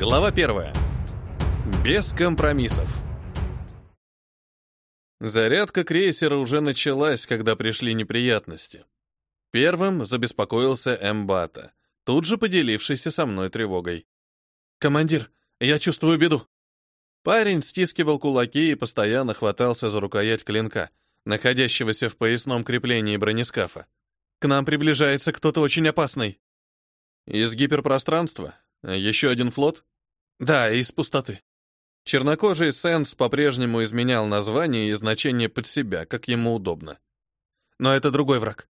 Глава первая. Без компромиссов. Зарядка крейсера уже началась, когда пришли неприятности. Первым забеспокоился Эмбата, тут же поделившийся со мной тревогой. «Командир, я чувствую беду». Парень стискивал кулаки и постоянно хватался за рукоять клинка, находящегося в поясном креплении бронескафа. «К нам приближается кто-то очень опасный». «Из гиперпространства? Еще один флот?» «Да, из пустоты». Чернокожий Сенс по-прежнему изменял название и значение под себя, как ему удобно. Но это другой враг.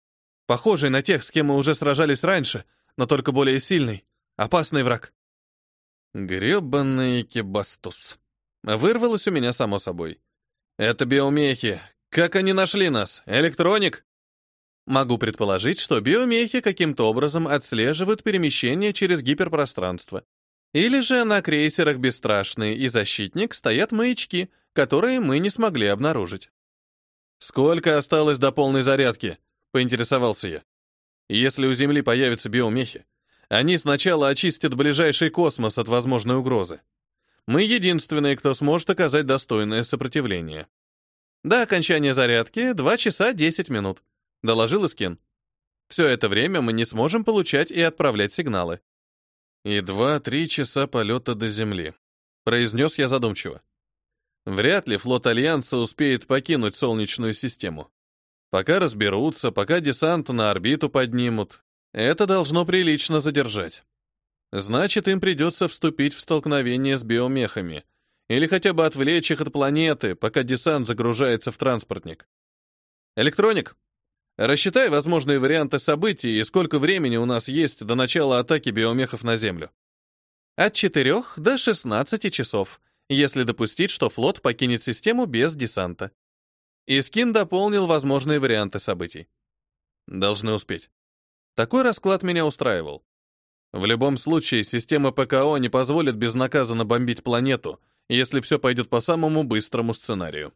Похожий на тех, с кем мы уже сражались раньше, но только более сильный, опасный враг. Гребаный кебастус. Вырвалось у меня само собой. Это биомехи. Как они нашли нас? Электроник? Могу предположить, что биомехи каким-то образом отслеживают перемещение через гиперпространство. Или же на крейсерах «Бесстрашный» и «Защитник» стоят маячки, которые мы не смогли обнаружить. «Сколько осталось до полной зарядки?» — поинтересовался я. «Если у Земли появятся биомехи, они сначала очистят ближайший космос от возможной угрозы. Мы единственные, кто сможет оказать достойное сопротивление. До окончания зарядки 2 часа 10 минут доложил Искин. Все это время мы не сможем получать и отправлять сигналы. И два-три часа полета до Земли, произнес я задумчиво. Вряд ли флот Альянса успеет покинуть Солнечную систему. Пока разберутся, пока десант на орбиту поднимут, это должно прилично задержать. Значит, им придется вступить в столкновение с биомехами или хотя бы отвлечь их от планеты, пока десант загружается в транспортник. Электроник, Рассчитай возможные варианты событий и сколько времени у нас есть до начала атаки биомехов на Землю. От 4 до 16 часов, если допустить, что флот покинет систему без десанта. Искин дополнил возможные варианты событий. Должны успеть. Такой расклад меня устраивал. В любом случае, система ПКО не позволит безнаказанно бомбить планету, если все пойдет по самому быстрому сценарию.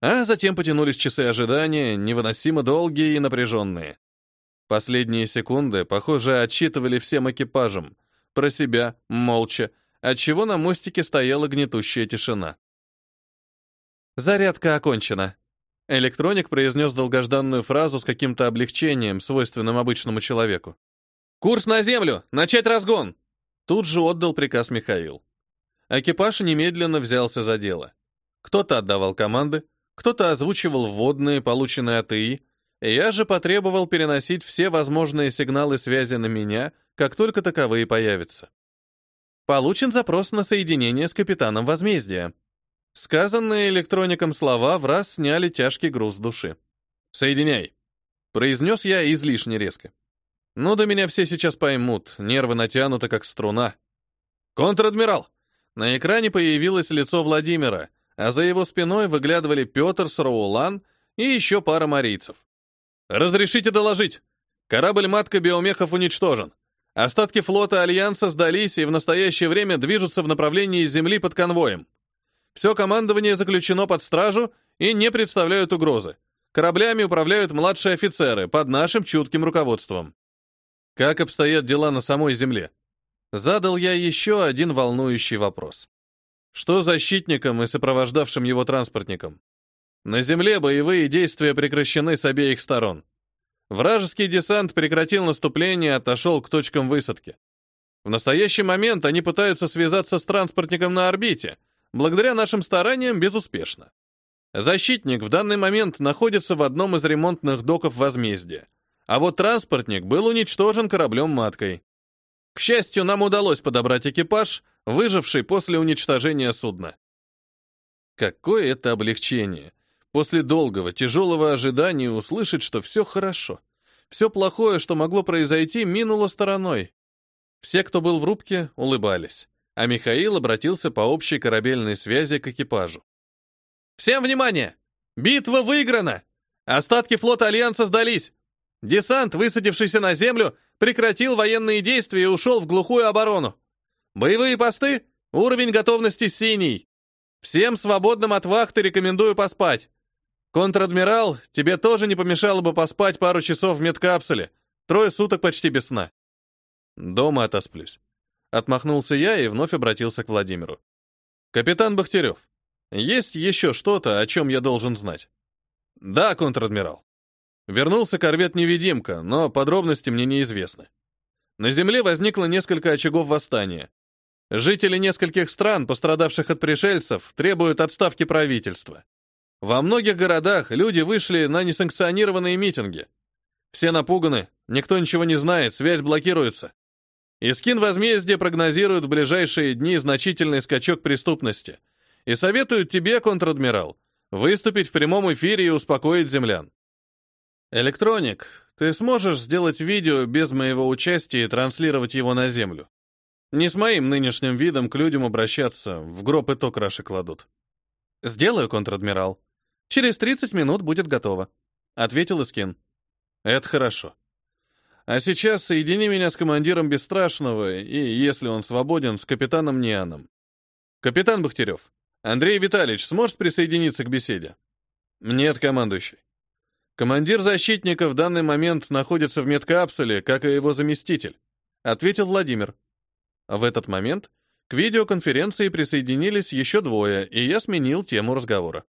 А затем потянулись часы ожидания, невыносимо долгие и напряженные. Последние секунды, похоже, отчитывали всем экипажам, про себя, молча, отчего на мостике стояла гнетущая тишина. «Зарядка окончена», Электроник произнес долгожданную фразу с каким-то облегчением, свойственным обычному человеку. «Курс на землю! Начать разгон!» Тут же отдал приказ Михаил. Экипаж немедленно взялся за дело. Кто-то отдавал команды, кто-то озвучивал вводные, полученные от ИИ, я же потребовал переносить все возможные сигналы связи на меня, как только таковые появятся. Получен запрос на соединение с капитаном возмездия. Сказанные электроником слова в раз сняли тяжкий груз души. «Соединяй», — произнес я излишне резко. «Ну, до меня все сейчас поймут, нервы натянуты, как струна». «Контр-адмирал!» На экране появилось лицо Владимира, а за его спиной выглядывали Петр Сроулан и еще пара марийцев. «Разрешите доложить. Корабль-матка биомехов уничтожен. Остатки флота Альянса сдались и в настоящее время движутся в направлении Земли под конвоем. Все командование заключено под стражу и не представляют угрозы. Кораблями управляют младшие офицеры под нашим чутким руководством. Как обстоят дела на самой Земле? Задал я еще один волнующий вопрос. Что защитникам и сопровождавшим его транспортникам? На земле боевые действия прекращены с обеих сторон. Вражеский десант прекратил наступление и отошел к точкам высадки. В настоящий момент они пытаются связаться с транспортником на орбите, благодаря нашим стараниям безуспешно. Защитник в данный момент находится в одном из ремонтных доков возмездия, а вот транспортник был уничтожен кораблем-маткой. К счастью, нам удалось подобрать экипаж, выживший после уничтожения судна. Какое это облегчение! После долгого, тяжелого ожидания услышать, что все хорошо. Все плохое, что могло произойти, минуло стороной. Все, кто был в рубке, улыбались, а Михаил обратился по общей корабельной связи к экипажу. «Всем внимание! Битва выиграна! Остатки флота Альянса сдались! Десант, высадившийся на землю, прекратил военные действия и ушел в глухую оборону. Боевые посты, уровень готовности синий. Всем свободным от вахты рекомендую поспать. Контр-адмирал, тебе тоже не помешало бы поспать пару часов в медкапсуле. Трое суток почти без сна. Дома отосплюсь. Отмахнулся я и вновь обратился к Владимиру. Капитан Бахтерев, есть еще что-то, о чем я должен знать? Да, контр-адмирал. Вернулся корвет-невидимка, но подробности мне неизвестны. На Земле возникло несколько очагов восстания. Жители нескольких стран, пострадавших от пришельцев, требуют отставки правительства. Во многих городах люди вышли на несанкционированные митинги. Все напуганы, никто ничего не знает, связь блокируется. Искин возмездия прогнозирует в ближайшие дни значительный скачок преступности и советуют тебе, контр-адмирал, выступить в прямом эфире и успокоить землян. Электроник, ты сможешь сделать видео без моего участия и транслировать его на Землю? Не с моим нынешним видом к людям обращаться, в гроб и то краши кладут. Сделаю, контр-адмирал. Через 30 минут будет готово, ответил Искин. Это хорошо. А сейчас соедини меня с командиром Бесстрашного и, если он свободен, с капитаном Нианом. Капитан Бахтерев, Андрей Витальевич сможет присоединиться к беседе? Нет, командующий. Командир защитника в данный момент находится в медкапсуле, как и его заместитель, ответил Владимир. В этот момент к видеоконференции присоединились еще двое, и я сменил тему разговора.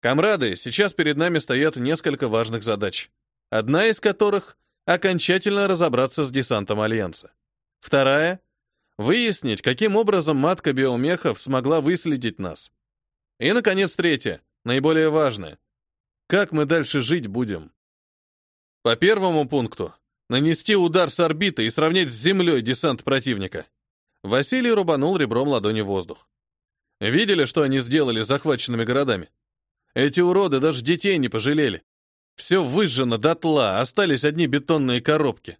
Камрады, сейчас перед нами стоят несколько важных задач. Одна из которых — окончательно разобраться с десантом Альянса. Вторая — выяснить, каким образом матка биомехов смогла выследить нас. И, наконец, третья, наиболее важная — как мы дальше жить будем. По первому пункту — нанести удар с орбиты и сравнять с землей десант противника. Василий рубанул ребром ладони в воздух. Видели, что они сделали с захваченными городами? Эти уроды даже детей не пожалели. Все выжжено дотла, остались одни бетонные коробки.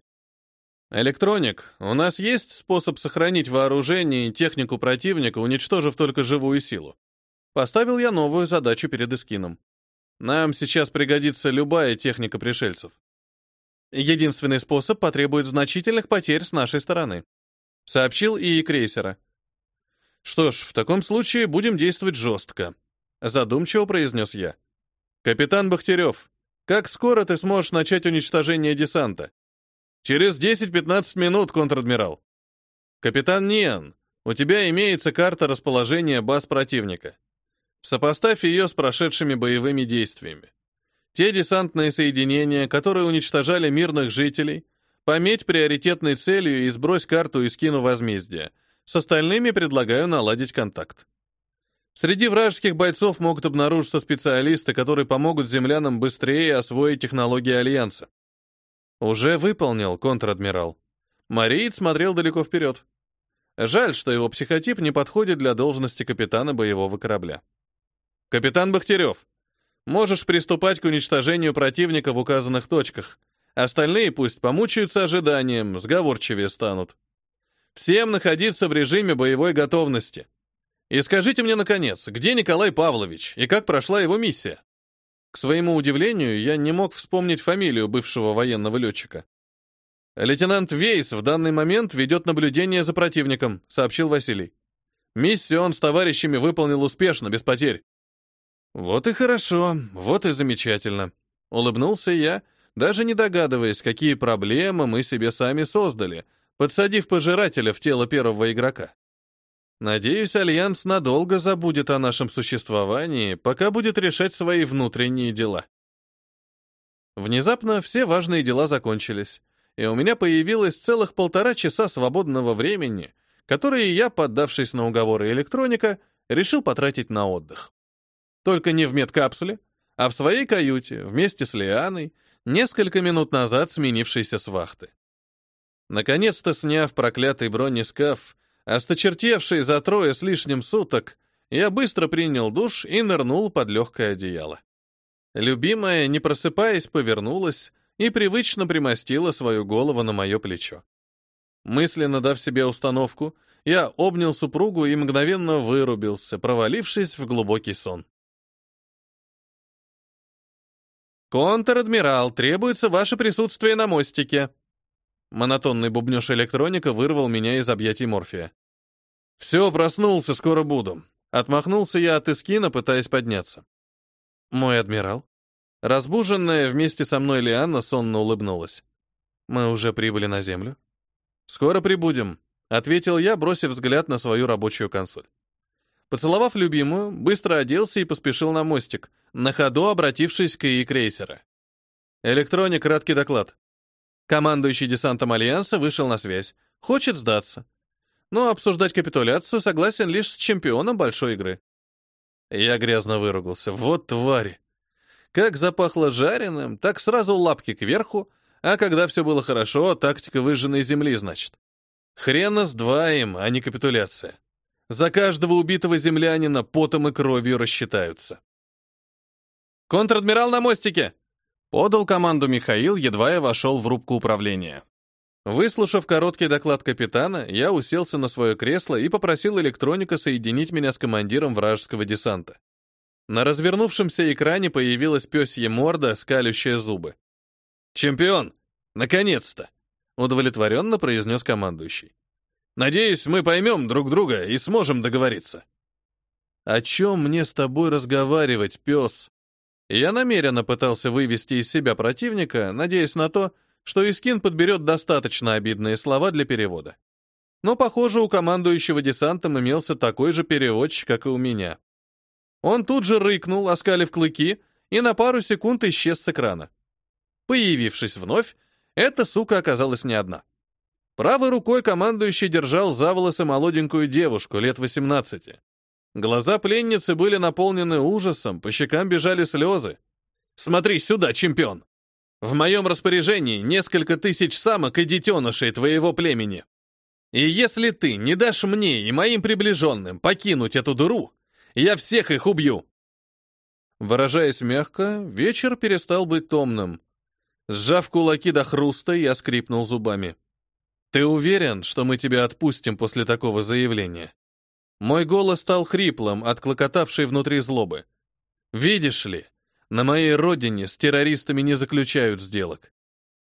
Электроник, у нас есть способ сохранить вооружение и технику противника, уничтожив только живую силу. Поставил я новую задачу перед Эскином. Нам сейчас пригодится любая техника пришельцев. Единственный способ потребует значительных потерь с нашей стороны, сообщил ИИ крейсера. Что ж, в таком случае будем действовать жестко, задумчиво произнес я. Капитан Бахтерев, как скоро ты сможешь начать уничтожение десанта? Через 10-15 минут, контр-адмирал. Капитан Ниан, у тебя имеется карта расположения баз противника. Сопоставь ее с прошедшими боевыми действиями. Те десантные соединения, которые уничтожали мирных жителей, пометь приоритетной целью и сбрось карту и скину возмездия. С остальными предлагаю наладить контакт. Среди вражеских бойцов могут обнаружиться специалисты, которые помогут землянам быстрее освоить технологии Альянса. Уже выполнил, контр-адмирал. Мариит смотрел далеко вперед. Жаль, что его психотип не подходит для должности капитана боевого корабля. Капитан Бахтерев, можешь приступать к уничтожению противника в указанных точках. Остальные пусть помучаются ожиданием, сговорчивее станут. Всем находиться в режиме боевой готовности. И скажите мне, наконец, где Николай Павлович и как прошла его миссия? К своему удивлению, я не мог вспомнить фамилию бывшего военного летчика. «Лейтенант Вейс в данный момент ведет наблюдение за противником», — сообщил Василий. «Миссию он с товарищами выполнил успешно, без потерь». «Вот и хорошо, вот и замечательно», — улыбнулся я, даже не догадываясь, какие проблемы мы себе сами создали, подсадив пожирателя в тело первого игрока. Надеюсь, Альянс надолго забудет о нашем существовании, пока будет решать свои внутренние дела. Внезапно все важные дела закончились, и у меня появилось целых полтора часа свободного времени, которые я, поддавшись на уговоры электроника, решил потратить на отдых. Только не в медкапсуле, а в своей каюте, вместе с Лианой, несколько минут назад сменившейся с вахты. Наконец-то сняв проклятый бронескаф, Осточертевший за трое с лишним суток, я быстро принял душ и нырнул под легкое одеяло. Любимая, не просыпаясь, повернулась и привычно примостила свою голову на мое плечо. Мысленно дав себе установку, я обнял супругу и мгновенно вырубился, провалившись в глубокий сон. «Контр-адмирал, требуется ваше присутствие на мостике», Монотонный бубнёж электроника вырвал меня из объятий Морфия. «Все, проснулся, скоро буду». Отмахнулся я от Искина, пытаясь подняться. «Мой адмирал?» Разбуженная вместе со мной Лианна сонно улыбнулась. «Мы уже прибыли на Землю?» «Скоро прибудем», — ответил я, бросив взгляд на свою рабочую консоль. Поцеловав любимую, быстро оделся и поспешил на мостик, на ходу обратившись к ИИ крейсера. Электроник, краткий доклад. Командующий десантом Альянса вышел на связь. Хочет сдаться. Но обсуждать капитуляцию согласен лишь с чемпионом большой игры. Я грязно выругался. Вот твари! Как запахло жареным, так сразу лапки кверху, а когда все было хорошо, тактика выжженной земли, значит. Хрена с им, а не капитуляция. За каждого убитого землянина потом и кровью рассчитаются. «Контр-адмирал на мостике!» Подал команду Михаил, едва я вошел в рубку управления. Выслушав короткий доклад капитана, я уселся на свое кресло и попросил электроника соединить меня с командиром вражеского десанта. На развернувшемся экране появилась пёсья морда, скалющая зубы. «Чемпион! Наконец-то!» — удовлетворенно произнес командующий. «Надеюсь, мы поймем друг друга и сможем договориться». «О чем мне с тобой разговаривать, пес?» Я намеренно пытался вывести из себя противника, надеясь на то, что Искин подберет достаточно обидные слова для перевода. Но, похоже, у командующего десантом имелся такой же переводчик, как и у меня. Он тут же рыкнул, оскалив клыки, и на пару секунд исчез с экрана. Появившись вновь, эта сука оказалась не одна. Правой рукой командующий держал за волосы молоденькую девушку лет 18. Глаза пленницы были наполнены ужасом, по щекам бежали слезы. «Смотри сюда, чемпион! В моем распоряжении несколько тысяч самок и детенышей твоего племени. И если ты не дашь мне и моим приближенным покинуть эту дыру, я всех их убью!» Выражаясь мягко, вечер перестал быть томным. Сжав кулаки до хруста, я скрипнул зубами. «Ты уверен, что мы тебя отпустим после такого заявления?» Мой голос стал хриплым, от клокотавшей внутри злобы. «Видишь ли, на моей родине с террористами не заключают сделок.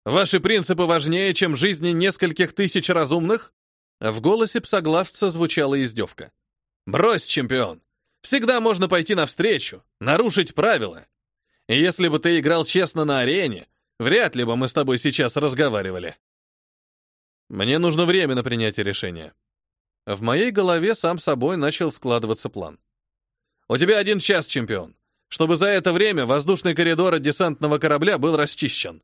Ваши принципы важнее, чем жизни нескольких тысяч разумных?» В голосе псоглавца звучала издевка. «Брось, чемпион! Всегда можно пойти навстречу, нарушить правила. И если бы ты играл честно на арене, вряд ли бы мы с тобой сейчас разговаривали. Мне нужно время на принятие решения. В моей голове сам собой начал складываться план. У тебя один час, чемпион, чтобы за это время воздушный коридор от десантного корабля был расчищен.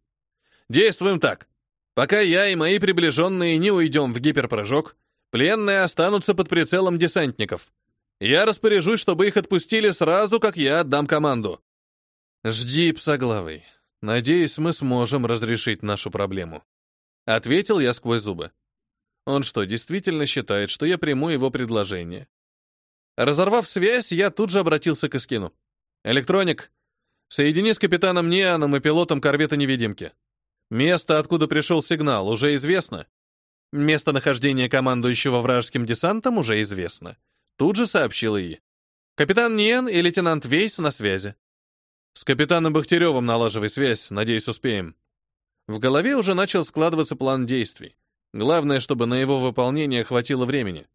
Действуем так. Пока я и мои приближенные не уйдем в гиперпрыжок, пленные останутся под прицелом десантников. Я распоряжусь, чтобы их отпустили сразу, как я отдам команду. Жди, псоглавый. Надеюсь, мы сможем разрешить нашу проблему. Ответил я сквозь зубы. Он что, действительно считает, что я приму его предложение? Разорвав связь, я тут же обратился к Искину. «Электроник, соедини с капитаном Неаном и пилотом корвета-невидимки. Место, откуда пришел сигнал, уже известно. Местонахождение командующего вражеским десантом уже известно. Тут же сообщил ИИ. Капитан Ниен и лейтенант Вейс на связи. С капитаном Бахтеревым налаживай связь, надеюсь, успеем. В голове уже начал складываться план действий. Главное, чтобы на его выполнение хватило времени.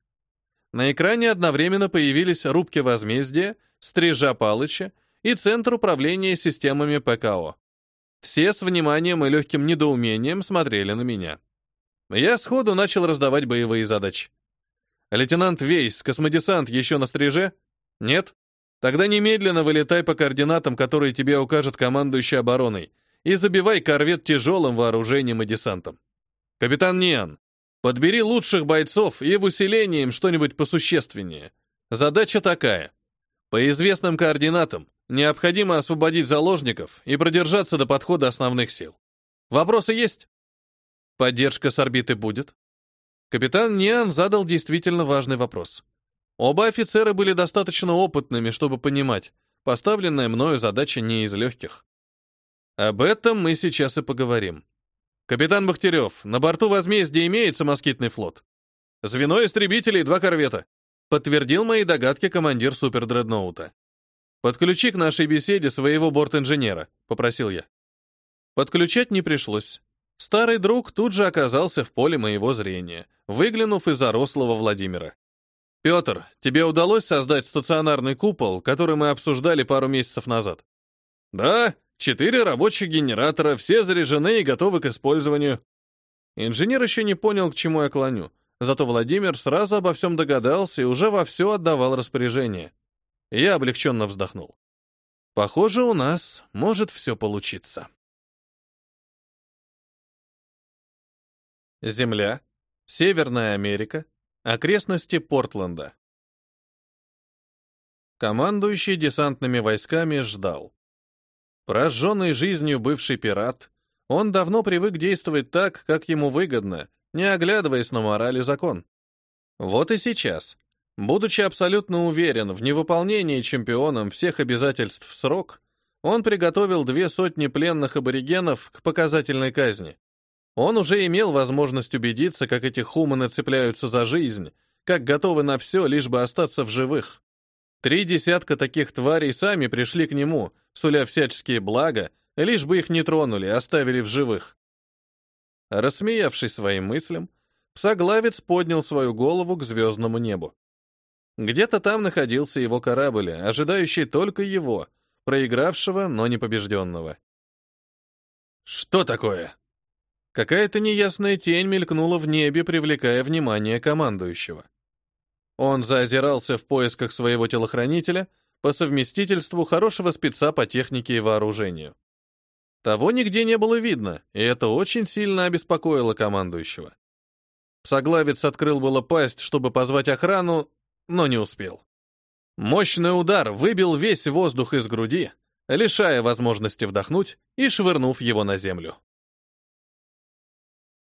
На экране одновременно появились рубки возмездия, стрижа Палыча и Центр управления системами ПКО. Все с вниманием и легким недоумением смотрели на меня. Я сходу начал раздавать боевые задачи. Лейтенант Вейс, космодесант еще на стриже? Нет? Тогда немедленно вылетай по координатам, которые тебе укажет командующий обороной, и забивай корвет тяжелым вооружением и десантом. Капитан Ниан, подбери лучших бойцов и в усилении им что-нибудь посущественнее. Задача такая. По известным координатам необходимо освободить заложников и продержаться до подхода основных сил. Вопросы есть? Поддержка с орбиты будет? Капитан Ниан задал действительно важный вопрос. Оба офицера были достаточно опытными, чтобы понимать, поставленная мною задача не из легких. Об этом мы сейчас и поговорим. Капитан Бахтерев, на борту возмездия имеется москитный флот. Звено истребителей два корвета. Подтвердил мои догадки командир супердредноута. Подключи к нашей беседе своего борт-инженера, попросил я. Подключать не пришлось. Старый друг тут же оказался в поле моего зрения, выглянув из зарослого Владимира. «Петр, тебе удалось создать стационарный купол, который мы обсуждали пару месяцев назад?» «Да, четыре рабочих генератора, все заряжены и готовы к использованию». Инженер еще не понял, к чему я клоню, Зато Владимир сразу обо всем догадался и уже во все отдавал распоряжение. Я облегченно вздохнул. Похоже, у нас может все получиться. Земля, Северная Америка, окрестности Портленда. Командующий десантными войсками ждал. Прожженный жизнью бывший пират, он давно привык действовать так, как ему выгодно, не оглядываясь на мораль и закон. Вот и сейчас, будучи абсолютно уверен в невыполнении чемпионом всех обязательств в срок, он приготовил две сотни пленных аборигенов к показательной казни. Он уже имел возможность убедиться, как эти хуманы цепляются за жизнь, как готовы на все, лишь бы остаться в живых. Три десятка таких тварей сами пришли к нему, суля всяческие блага, лишь бы их не тронули, оставили в живых. Рассмеявшись своим мыслям, псоглавец поднял свою голову к звездному небу. Где-то там находился его корабль, ожидающий только его, проигравшего, но не побежденного. «Что такое?» Какая-то неясная тень мелькнула в небе, привлекая внимание командующего. Он заозирался в поисках своего телохранителя, по совместительству хорошего спеца по технике и вооружению. Того нигде не было видно, и это очень сильно обеспокоило командующего. Соглавец открыл было пасть, чтобы позвать охрану, но не успел. Мощный удар выбил весь воздух из груди, лишая возможности вдохнуть и швырнув его на землю.